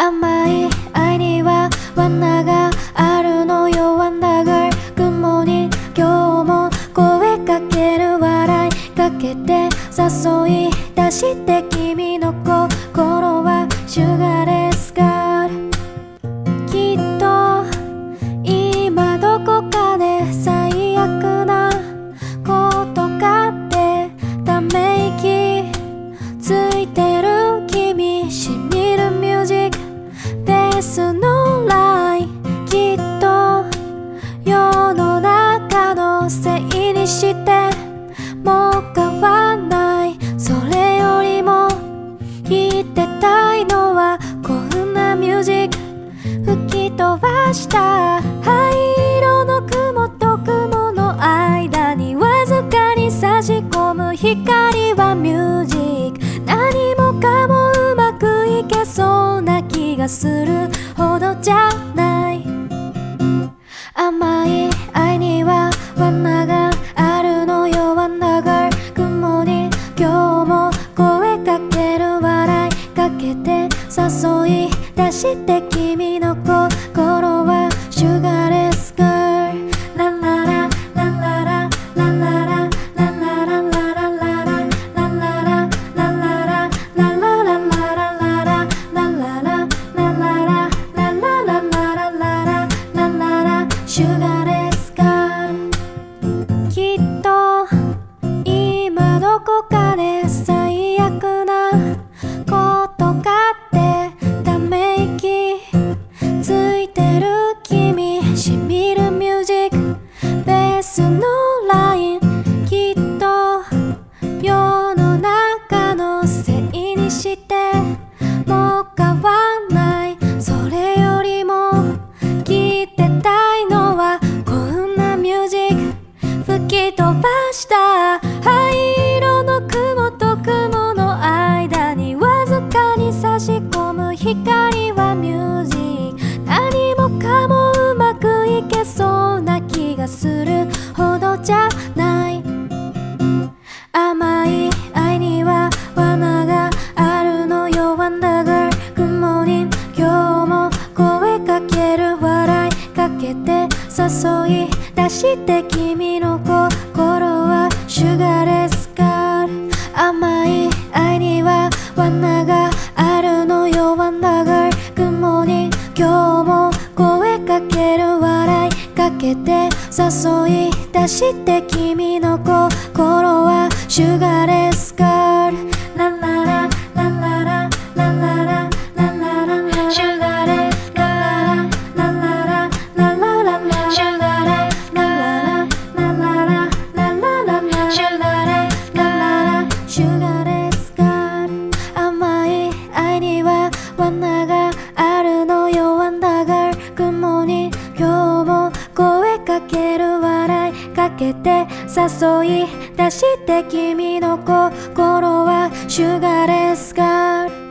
甘い愛には罠があるのよ。ワンダーガー雲に今日も声かける笑いかけて誘い出して飛ばした灰色の雲と雲の間にわずかに差し込む光はミュージック。何もかもうまくいけそうな気がする。ほどじゃない。甘い愛には罠があるのよ。ワンダーガー雲に今日も声かける笑い。かけて誘い出して君のどこかで最悪なことがあってため息ついてる君しみるミュージックベースのラインきっと世の中のせいにしてもう変わんないそれよりも聞いてたいのはこんなミュージック吹き飛ばした光はミュージック。何もかもうまくいけそうな気がするほどじゃない。甘い愛には罠があるのよ。ワンダーガール雲に今日も声かける。笑いかけて。誘い出して君誘い出して君の心はシュガーレスガール。ランララランララランララランラララシュガーて誘い出して君の心はシュガーレスカール